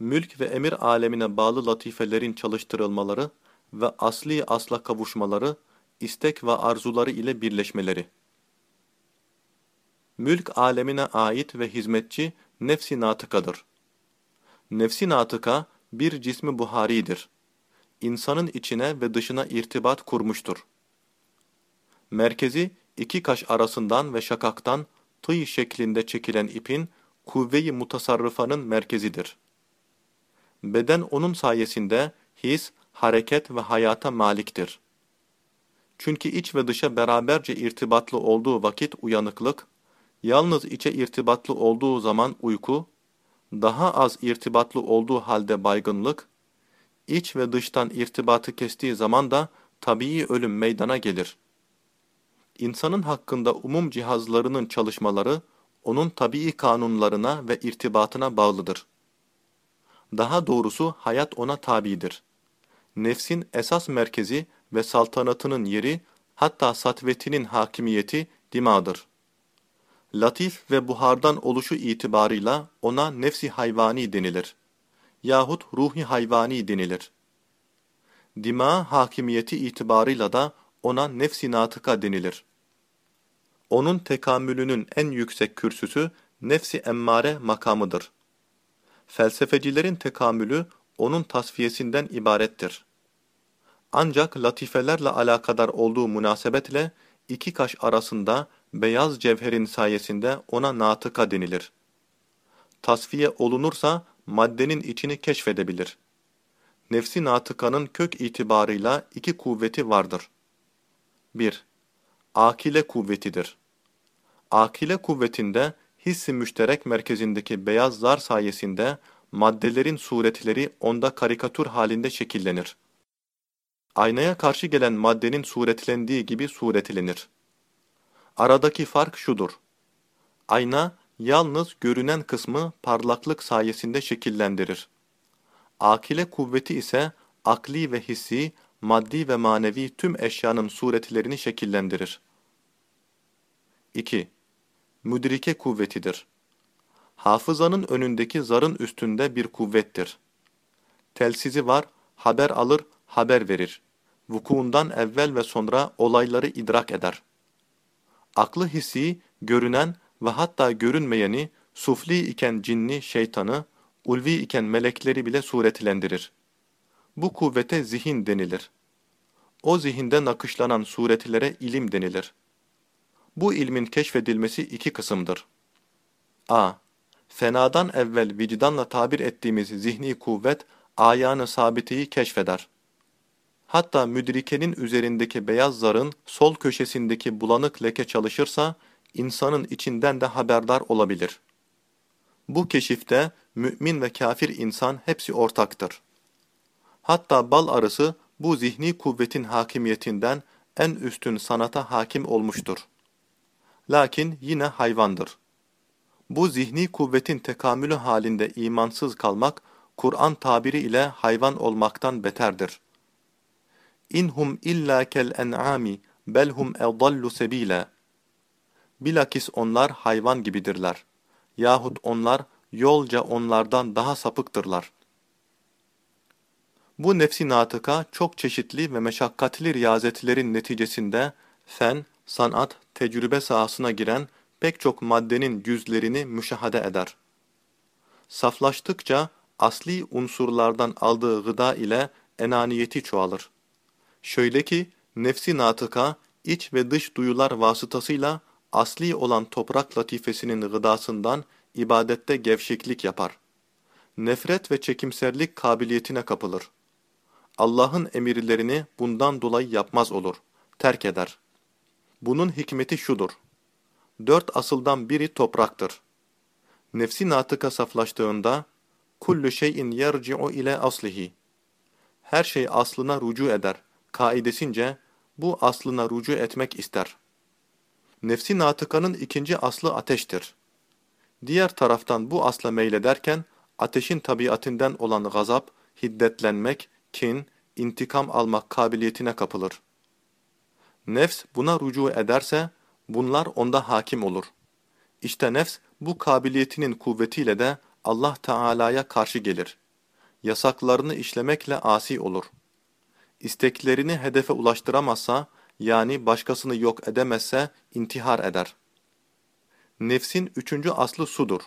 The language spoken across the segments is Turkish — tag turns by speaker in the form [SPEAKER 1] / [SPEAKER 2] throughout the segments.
[SPEAKER 1] mülk ve emir alemine bağlı latifelerin çalıştırılmaları ve asli asla kavuşmaları, istek ve arzuları ile birleşmeleri. Mülk alemine ait ve hizmetçi nefsi natıkadır. Nefsi natıka bir cismi buharidir. İnsanın içine ve dışına irtibat kurmuştur. Merkezi iki kaş arasından ve şakaktan tıy şeklinde çekilen ipin kuvve-i mutasarrıfanın merkezidir. Beden onun sayesinde his, hareket ve hayata maliktir. Çünkü iç ve dışa beraberce irtibatlı olduğu vakit uyanıklık, yalnız içe irtibatlı olduğu zaman uyku, daha az irtibatlı olduğu halde baygınlık, iç ve dıştan irtibatı kestiği zaman da tabii ölüm meydana gelir. İnsanın hakkında umum cihazlarının çalışmaları, onun tabii kanunlarına ve irtibatına bağlıdır. Daha doğrusu hayat ona tabidir. Nefsin esas merkezi ve saltanatının yeri, hatta satvetinin hakimiyeti dimadır. Latif ve buhardan oluşu itibarıyla ona nefsi hayvani denilir. Yahut ruhi hayvani denilir. Dima hakimiyeti itibarıyla da ona nefsi natıka denilir. Onun tekamülünün en yüksek kürsüsü nefsi emmare makamıdır. Felsefecilerin tekamülü onun tasfiyesinden ibarettir. Ancak latifelerle alakadar olduğu münasebetle iki kaş arasında beyaz cevherin sayesinde ona natıka denilir. Tasfiye olunursa maddenin içini keşfedebilir. Nefsi natıkanın kök itibarıyla iki kuvveti vardır. 1. Akile kuvvetidir. Akile kuvvetinde hissi müşterek merkezindeki beyaz zar sayesinde maddelerin suretleri onda karikatür halinde şekillenir. Aynaya karşı gelen maddenin suretlendiği gibi suretlenir. Aradaki fark şudur. Ayna yalnız görünen kısmı parlaklık sayesinde şekillendirir. Akile kuvveti ise akli ve hissi, maddi ve manevi tüm eşyanın suretlerini şekillendirir. 2. Müdrike kuvvetidir. Hafızanın önündeki zarın üstünde bir kuvvettir. Telsizi var, haber alır, haber verir. Vukuundan evvel ve sonra olayları idrak eder. Aklı hissi, görünen ve hatta görünmeyeni, sufli iken cinni, şeytanı, ulvi iken melekleri bile suretlendirir. Bu kuvvete zihin denilir. O zihinde nakışlanan suretlere ilim denilir. Bu ilmin keşfedilmesi iki kısımdır. a. Fenadan evvel vicdanla tabir ettiğimiz zihni kuvvet, ayağını sabiteyi keşfeder. Hatta müdrikenin üzerindeki beyaz zarın sol köşesindeki bulanık leke çalışırsa, insanın içinden de haberdar olabilir. Bu keşifte mümin ve kafir insan hepsi ortaktır. Hatta bal arısı bu zihni kuvvetin hakimiyetinden en üstün sanata hakim olmuştur. Lakin yine hayvandır. Bu zihni kuvvetin tekamülü halinde imansız kalmak, Kur'an tabiri ile hayvan olmaktan beterdir. İnhum illa kel en'ami belhum edallu sebila. Bilakis onlar hayvan gibidirler. Yahut onlar yolca onlardan daha sapıktırlar. Bu nefsi natıka çok çeşitli ve meşakkatli riyazetlerin neticesinde fen, sanat, tecrübe sahasına giren pek çok maddenin yüzlerini müşahede eder. Saflaştıkça asli unsurlardan aldığı gıda ile enaniyeti çoğalır. Şöyle ki nefsi natıka iç ve dış duyular vasıtasıyla asli olan toprak latifesinin gıdasından ibadette gevşeklik yapar. Nefret ve çekimserlik kabiliyetine kapılır. Allah'ın emirlerini bundan dolayı yapmaz olur, terk eder. Bunun hikmeti şudur. Dört asıldan biri topraktır. Nefsi natıka saflaştığında, kullu şeyin yerci'u ile aslihi. Her şey aslına rucu eder. Kaidesince, bu aslına rucu etmek ister. Nefsi natıkanın ikinci aslı ateştir. Diğer taraftan bu asla meylederken, ateşin tabiatinden olan gazap, hiddetlenmek, kin, intikam almak kabiliyetine kapılır. Nefs buna rücu ederse, bunlar onda hakim olur. İşte nefs bu kabiliyetinin kuvvetiyle de Allah Teala'ya karşı gelir. yasaklarını işlemekle asi olur. İsteklerini hedefe ulaştıramazsa, yani başkasını yok edemezse intihar eder. Nefsin üçüncü aslı sudur.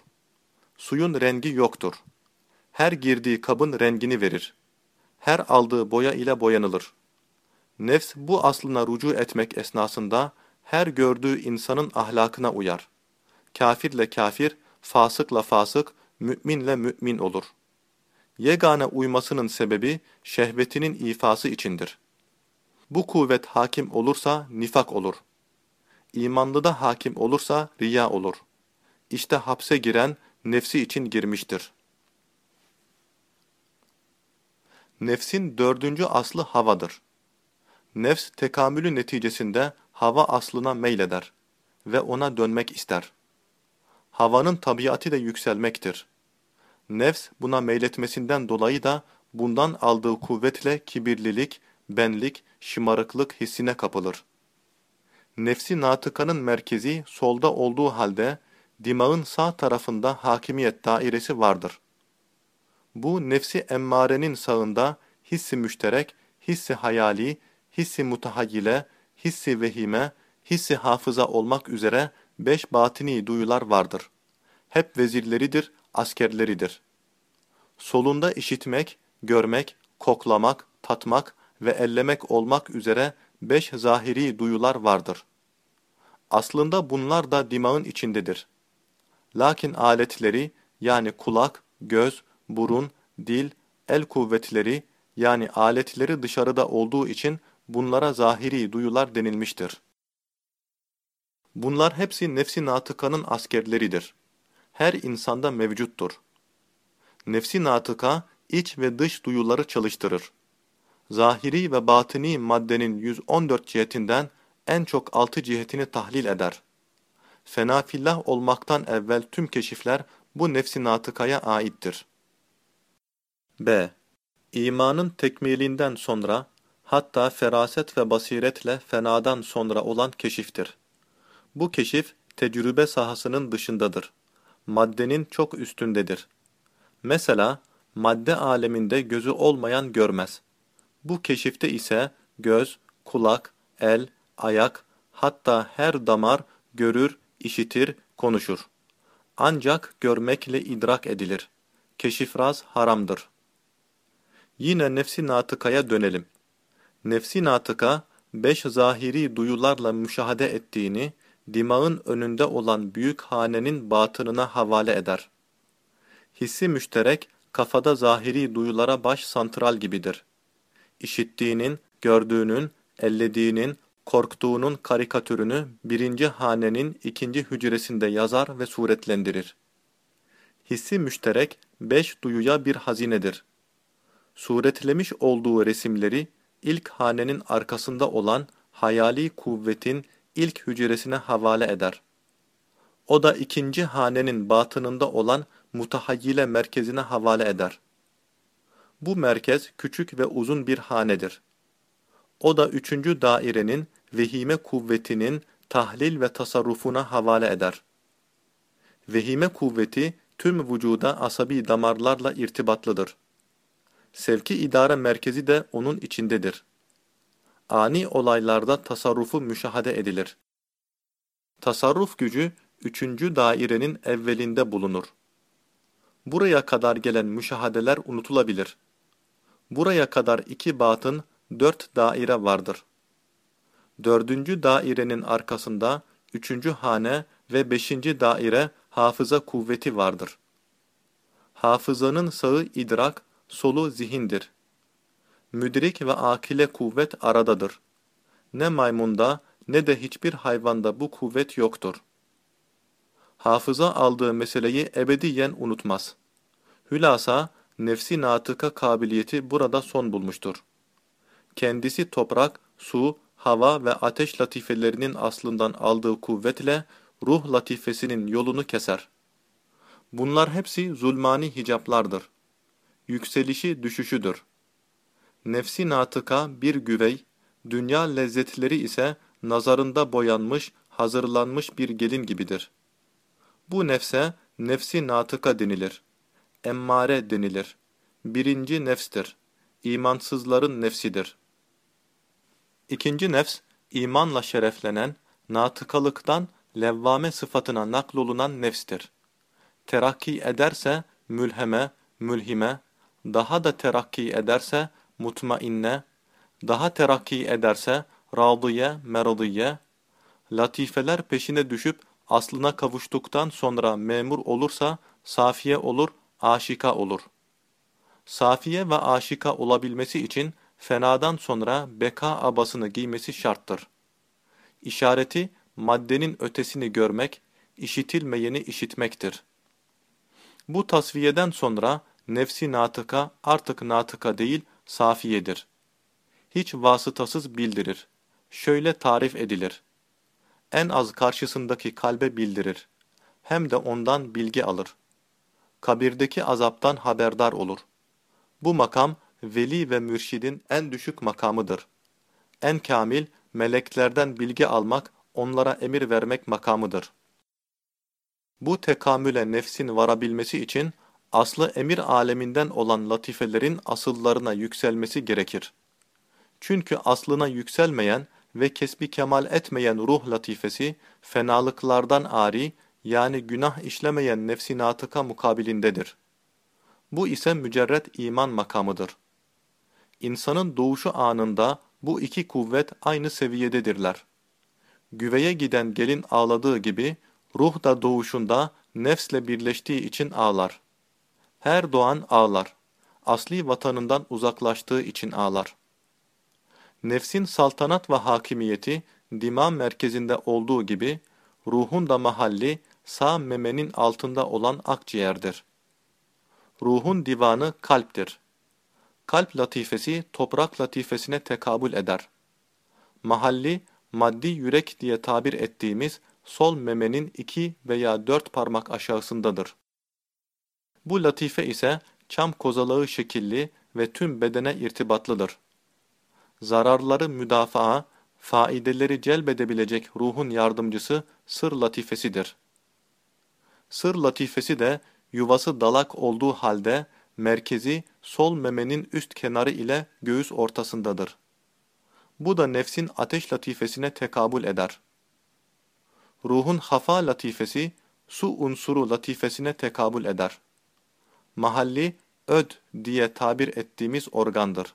[SPEAKER 1] Suyun rengi yoktur. Her girdiği kabın rengini verir. Her aldığı boya ile boyanılır. Nefs bu aslına rucu etmek esnasında her gördüğü insanın ahlakına uyar. Kafirle kafir, fasıkla fasık, müminle mümin olur. Yegane uymasının sebebi şehvetinin ifası içindir. Bu kuvvet hakim olursa nifak olur. İmanlı da hakim olursa riya olur. İşte hapse giren nefsi için girmiştir. Nefsin dördüncü aslı havadır. Nefs tekamülü neticesinde hava aslına meyleder ve ona dönmek ister. Havanın tabiatı da yükselmektir. Nefs buna meyletmesinden dolayı da bundan aldığı kuvvetle kibirlilik, benlik, şımarıklık hissine kapılır. Nefsi natıkanın merkezi solda olduğu halde dimağın sağ tarafında hakimiyet dairesi vardır. Bu nefsi emmarenin sağında hissi müşterek, hissi hayali, hissi mutahayyile, hissi vehime, hissi hafıza olmak üzere beş batini duyular vardır. Hep vezirleridir, askerleridir. Solunda işitmek, görmek, koklamak, tatmak ve ellemek olmak üzere beş zahiri duyular vardır. Aslında bunlar da dimağın içindedir. Lakin aletleri yani kulak, göz, burun, dil, el kuvvetleri yani aletleri dışarıda olduğu için bunlara zahiri duyular denilmiştir. Bunlar hepsi nefsi natıkanın askerleridir. Her insanda mevcuttur. Nefsi natıka iç ve dış duyuları çalıştırır. Zahiri ve batini maddenin 114 cihetinden en çok 6 cihetini tahlil eder. Fenafillah olmaktan evvel tüm keşifler bu nefsi natıkaya aittir. B. İmanın tekmilinden sonra, hatta feraset ve basiretle fenadan sonra olan keşiftir. Bu keşif, tecrübe sahasının dışındadır. Maddenin çok üstündedir. Mesela, madde aleminde gözü olmayan görmez. Bu keşifte ise göz, kulak, el, ayak, hatta her damar görür, işitir, konuşur. Ancak görmekle idrak edilir. Keşifraz haramdır. Yine nefsi natıkaya dönelim. Nefsi natıka, beş zahiri duyularla müşahede ettiğini, dimağın önünde olan büyük hanenin batınına havale eder. Hissi müşterek, kafada zahiri duyulara baş santral gibidir. İşittiğinin, gördüğünün, ellediğinin, korktuğunun karikatürünü birinci hanenin ikinci hücresinde yazar ve suretlendirir. Hissi müşterek, beş duyuya bir hazinedir. Suretlemiş olduğu resimleri, ilk hanenin arkasında olan hayali kuvvetin ilk hücresine havale eder. O da ikinci hanenin batınında olan mutahayyile merkezine havale eder. Bu merkez küçük ve uzun bir hanedir. O da üçüncü dairenin vehime kuvvetinin tahlil ve tasarrufuna havale eder. Vehime kuvveti tüm vücuda asabi damarlarla irtibatlıdır. Sevki idare merkezi de onun içindedir. Ani olaylarda tasarrufu müşahede edilir. Tasarruf gücü üçüncü dairenin evvelinde bulunur. Buraya kadar gelen müşahadeler unutulabilir. Buraya kadar iki batın dört daire vardır. Dördüncü dairenin arkasında üçüncü hane ve beşinci daire hafıza kuvveti vardır. Hafızanın sağı idrak, solu zihindir. Müdrik ve akile kuvvet aradadır. Ne maymunda ne de hiçbir hayvanda bu kuvvet yoktur. Hafıza aldığı meseleyi ebediyen unutmaz. Hülasa, nefsi natıka kabiliyeti burada son bulmuştur. Kendisi toprak, su, hava ve ateş latifelerinin aslından aldığı kuvvetle ruh latifesinin yolunu keser. Bunlar hepsi zulmani hicaplardır. Yükselişi düşüşüdür. Nefsi natıka bir güvey, dünya lezzetleri ise nazarında boyanmış, hazırlanmış bir gelin gibidir. Bu nefse, nefsi natıka denilir. Emmare denilir. birinci nefstir. İmansızların nefsidir. İkinci nefs, imanla şereflenen, natıkalıktan levvame sıfatına naklolunan nefstir. Terakki ederse mülheme, mülhime, daha da terakki ederse mutmainne, daha terakki ederse radiye, meradiye, latifeler peşine düşüp aslına kavuştuktan sonra memur olursa safiye olur, aşika olur. Safiye ve aşika olabilmesi için fenadan sonra beka abasını giymesi şarttır. İşareti maddenin ötesini görmek, işitilmeyeni işitmektir. Bu tasfiyeden sonra nefsi natıka artık natıka değil safiyedir. Hiç vasıtasız bildirir. Şöyle tarif edilir. En az karşısındaki kalbe bildirir. Hem de ondan bilgi alır. Kabirdeki azaptan haberdar olur. Bu makam veli ve mürşidin en düşük makamıdır. En kamil meleklerden bilgi almak, onlara emir vermek makamıdır. Bu tekamüle nefsin varabilmesi için aslı emir aleminden olan latifelerin asıllarına yükselmesi gerekir. Çünkü aslına yükselmeyen ve kesbi kemal etmeyen ruh latifesi, fenalıklardan ari, yani günah işlemeyen nefsi natıka mukabilindedir. Bu ise mücerret iman makamıdır. İnsanın doğuşu anında bu iki kuvvet aynı seviyededirler. Güveye giden gelin ağladığı gibi, ruh da doğuşunda nefsle birleştiği için ağlar. Her doğan ağlar. Asli vatanından uzaklaştığı için ağlar. Nefsin saltanat ve hakimiyeti dima merkezinde olduğu gibi, ruhun da mahalli sağ memenin altında olan akciğerdir. Ruhun divanı kalptir. Kalp latifesi toprak latifesine tekabül eder. Mahalli, maddi yürek diye tabir ettiğimiz sol memenin iki veya dört parmak aşağısındadır. Bu latife ise çam kozalağı şekilli ve tüm bedene irtibatlıdır. Zararları müdafaa, faideleri celbedebilecek ruhun yardımcısı sır latifesidir. Sır latifesi de yuvası dalak olduğu halde merkezi sol memenin üst kenarı ile göğüs ortasındadır. Bu da nefsin ateş latifesine tekabül eder. Ruhun hafa latifesi su unsuru latifesine tekabül eder. Mahalli öd diye tabir ettiğimiz organdır.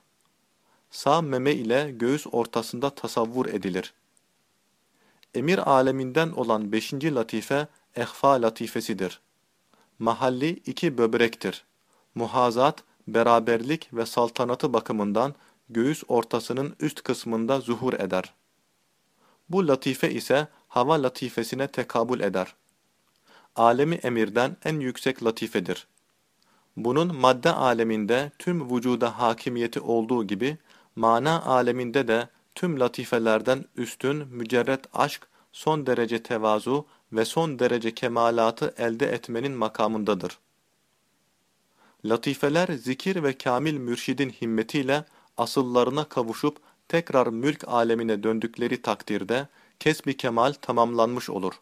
[SPEAKER 1] Sağ meme ile göğüs ortasında tasavvur edilir. Emir aleminden olan beşinci latife ehfa latifesidir. Mahalli iki böbrektir. Muhazat, beraberlik ve saltanatı bakımından göğüs ortasının üst kısmında zuhur eder. Bu latife ise hava latifesine tekabül eder. Alemi emirden en yüksek latifedir. Bunun madde aleminde tüm vücuda hakimiyeti olduğu gibi, mana aleminde de tüm latifelerden üstün mücerret aşk, son derece tevazu ve son derece kemalatı elde etmenin makamındadır. Latifeler zikir ve kamil mürşidin himmetiyle asıllarına kavuşup tekrar mülk alemine döndükleri takdirde kesbi kemal tamamlanmış olur.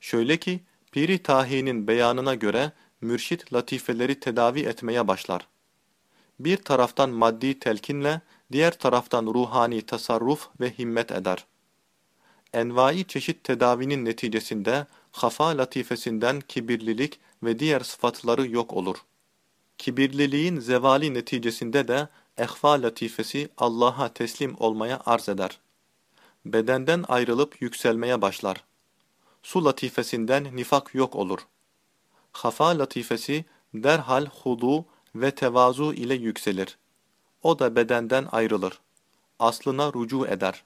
[SPEAKER 1] Şöyle ki, Piri Tahi'nin beyanına göre mürşit latifeleri tedavi etmeye başlar. Bir taraftan maddi telkinle, diğer taraftan ruhani tasarruf ve himmet eder. Envai çeşit tedavinin neticesinde hafa latifesinden kibirlilik ve diğer sıfatları yok olur. Kibirliliğin zevali neticesinde de ehfa latifesi Allah'a teslim olmaya arz eder. Bedenden ayrılıp yükselmeye başlar. Su latifesinden nifak yok olur. Hafa latifesi derhal hudu ve tevazu ile yükselir. O da bedenden ayrılır. Aslına rucu eder.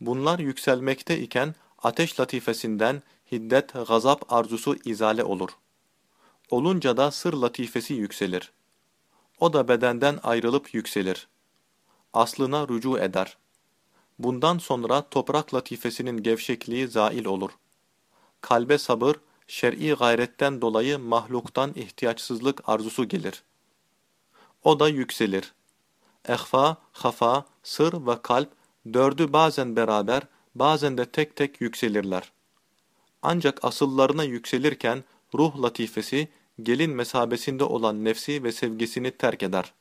[SPEAKER 1] Bunlar yükselmekte iken ateş latifesinden hiddet, gazap arzusu izale olur. Olunca da sır latifesi yükselir. O da bedenden ayrılıp yükselir. Aslına rucu eder. Bundan sonra toprak latifesinin gevşekliği zail olur. Kalbe sabır, şer'i gayretten dolayı mahluktan ihtiyaçsızlık arzusu gelir. O da yükselir. Ehfa, hafa, sır ve kalp dördü bazen beraber, bazen de tek tek yükselirler. Ancak asıllarına yükselirken ruh latifesi gelin mesabesinde olan nefsi ve sevgisini terk eder.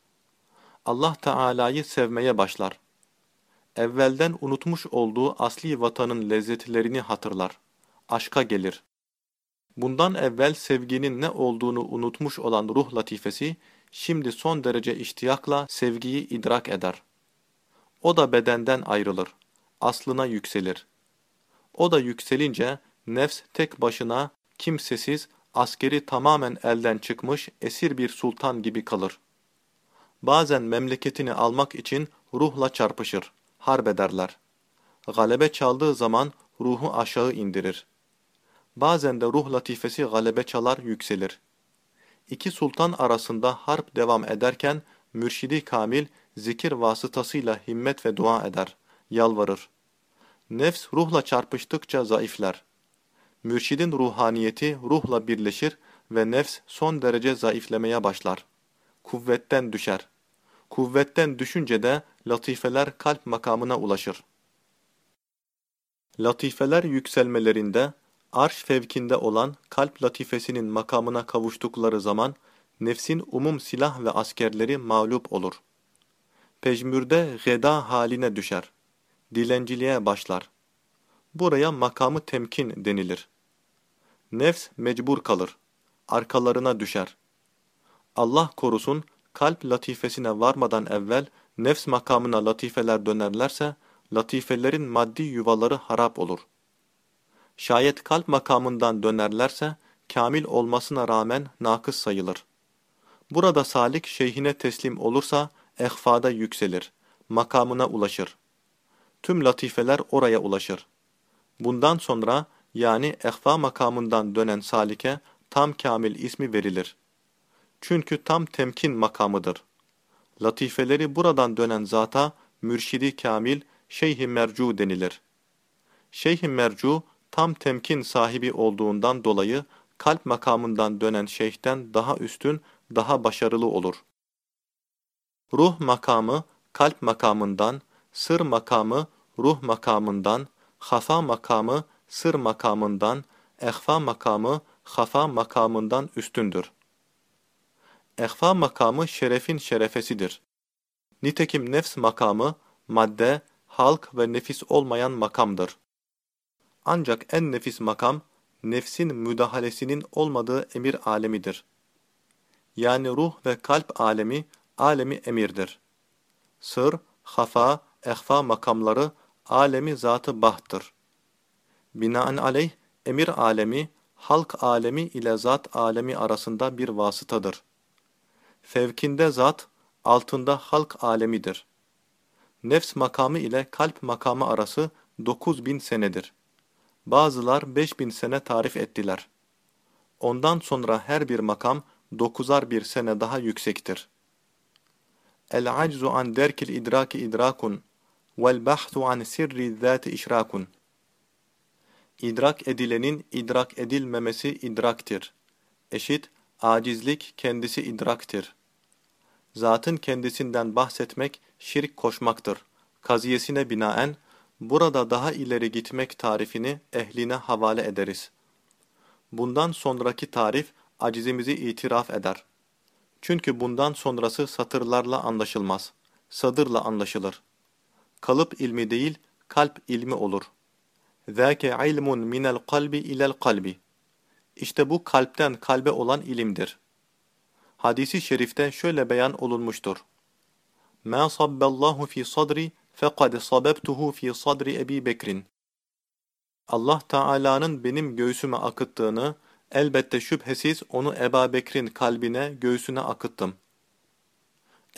[SPEAKER 1] Allah Teala'yı sevmeye başlar. Evvelden unutmuş olduğu asli vatanın lezzetlerini hatırlar. Aşka gelir. Bundan evvel sevginin ne olduğunu unutmuş olan ruh latifesi, şimdi son derece iştiyakla sevgiyi idrak eder. O da bedenden ayrılır, aslına yükselir. O da yükselince, nefs tek başına, kimsesiz, askeri tamamen elden çıkmış esir bir sultan gibi kalır. Bazen memleketini almak için ruhla çarpışır, harbederler. Galebe çaldığı zaman ruhu aşağı indirir. Bazen de ruh latifesi galebe çalar yükselir. İki sultan arasında harp devam ederken mürşidi kamil zikir vasıtasıyla himmet ve dua eder, yalvarır. Nefs ruhla çarpıştıkça zayıflar. Mürşidin ruhaniyeti ruhla birleşir ve nefs son derece zayıflemeye başlar. Kuvvetten düşer. Kuvvetten düşünce de latifeler kalp makamına ulaşır. Latifeler yükselmelerinde, arş fevkinde olan kalp latifesinin makamına kavuştukları zaman, nefsin umum silah ve askerleri mağlup olur. Pejmürde geda haline düşer. Dilenciliğe başlar. Buraya makamı temkin denilir. Nefs mecbur kalır. Arkalarına düşer. Allah korusun, kalp latifesine varmadan evvel nefs makamına latifeler dönerlerse, latifelerin maddi yuvaları harap olur. Şayet kalp makamından dönerlerse, kamil olmasına rağmen nakıs sayılır. Burada salik şeyhine teslim olursa, ehfada yükselir, makamına ulaşır. Tüm latifeler oraya ulaşır. Bundan sonra, yani ehfa makamından dönen salike, tam kamil ismi verilir. Çünkü tam temkin makamıdır. Latifeleri buradan dönen zata, mürşidi kamil, şeyh-i mercu denilir. Şeyh-i mercu, tam temkin sahibi olduğundan dolayı, kalp makamından dönen şeyhten daha üstün, daha başarılı olur. Ruh makamı, kalp makamından, sır makamı, ruh makamından, hafa makamı, sır makamından, ehfa makamı, hafa makamından üstündür. Ehfa makamı şerefin şerefesidir. Nitekim nefs makamı, madde, halk ve nefis olmayan makamdır. Ancak en nefis makam, nefsin müdahalesinin olmadığı emir alemidir. Yani ruh ve kalp alemi, alemi emirdir. Sır, hafa, ehfa makamları, alemi zatı bahtır. Binaenaleyh, emir alemi, halk alemi ile zat alemi arasında bir vasıtadır. Fevkinde zat, altında halk alemidir. Nefs makamı ile kalp makamı arası 9000 senedir. Bazılar 5000 sene tarif ettiler. Ondan sonra her bir makam dokuzar bir sene daha yüksektir. El-aczu an derkil idraki idrakun vel bahthu an sirri zati işrakun. İdrak edilenin idrak edilmemesi idraktir. Eşit, acizlik kendisi idraktir. Zatın kendisinden bahsetmek şirk koşmaktır. Kaziyesine binaen, burada daha ileri gitmek tarifini ehline havale ederiz. Bundan sonraki tarif, acizimizi itiraf eder. Çünkü bundan sonrası satırlarla anlaşılmaz, sadırla anlaşılır. Kalıp ilmi değil, kalp ilmi olur. ذَاكَ عِلْمٌ مِنَ الْقَلْبِ اِلَى الْقَلْبِ İşte bu kalpten kalbe olan ilimdir. Hadisi şerifte şöyle beyan olunmuştur. مَا صَبَّ اللّٰهُ ف۪ي صَدْرِ فَقَدْ صَبَبْتُهُ ف۪ي صَدْرِ اَب۪ي بَكْرٍ Allah Teala'nın benim göğsüme akıttığını, elbette şüphesiz onu Eba Bekir'in kalbine, göğsüne akıttım.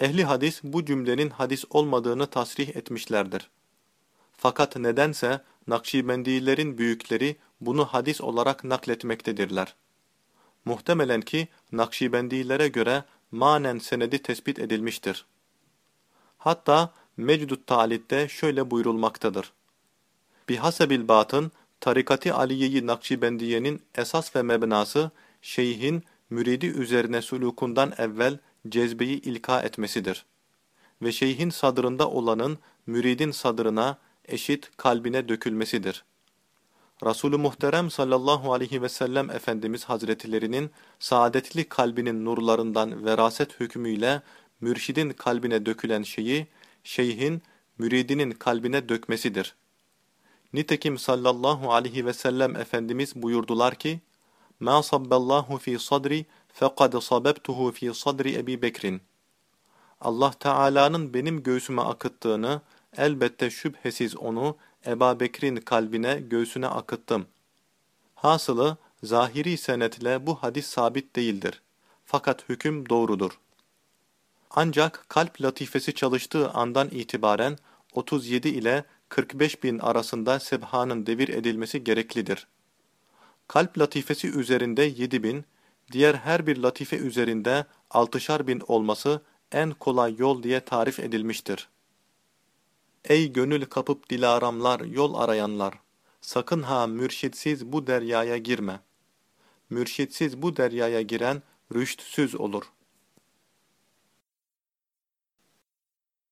[SPEAKER 1] Ehli hadis bu cümlenin hadis olmadığını tasrih etmişlerdir. Fakat nedense Nakşibendilerin büyükleri bunu hadis olarak nakletmektedirler. Muhtemelen ki Nakşibendilere göre manen senedi tespit edilmiştir. Hatta Mecdut Talid'de şöyle buyurulmaktadır. Bihasebil batın, tarikati Aliye'yi Nakşibendiye'nin esas ve mebnası, şeyhin müridi üzerine sulukundan evvel cezbeyi ilka etmesidir. Ve şeyhin sadrında olanın müridin sadrına, eşit kalbine dökülmesidir. Resulü Muhterem sallallahu aleyhi ve sellem Efendimiz Hazretlerinin saadetli kalbinin nurlarından veraset hükmüyle mürşidin kalbine dökülen şeyi, şeyhin müridinin kalbine dökmesidir. Nitekim sallallahu aleyhi ve sellem Efendimiz buyurdular ki, مَا صَبَّ اللّٰهُ ف۪ي صَدْرِ فَقَدْ صَبَبْتُهُ ف۪ي صَدْرِ Ebi Bekrin. Allah Teala'nın benim göğsüme akıttığını, elbette şüphesiz onu Eba Bekir'in kalbine, göğsüne akıttım. Hasılı, zahiri senetle bu hadis sabit değildir. Fakat hüküm doğrudur. Ancak kalp latifesi çalıştığı andan itibaren 37 ile 45 bin arasında sebhanın devir edilmesi gereklidir. Kalp latifesi üzerinde 7 bin, diğer her bir latife üzerinde 6'şar bin olması en kolay yol diye tarif edilmiştir. Ey gönül kapıp dilaramlar, yol arayanlar! Sakın ha mürşitsiz bu deryaya girme. Mürşitsiz bu deryaya giren rüştsüz olur.''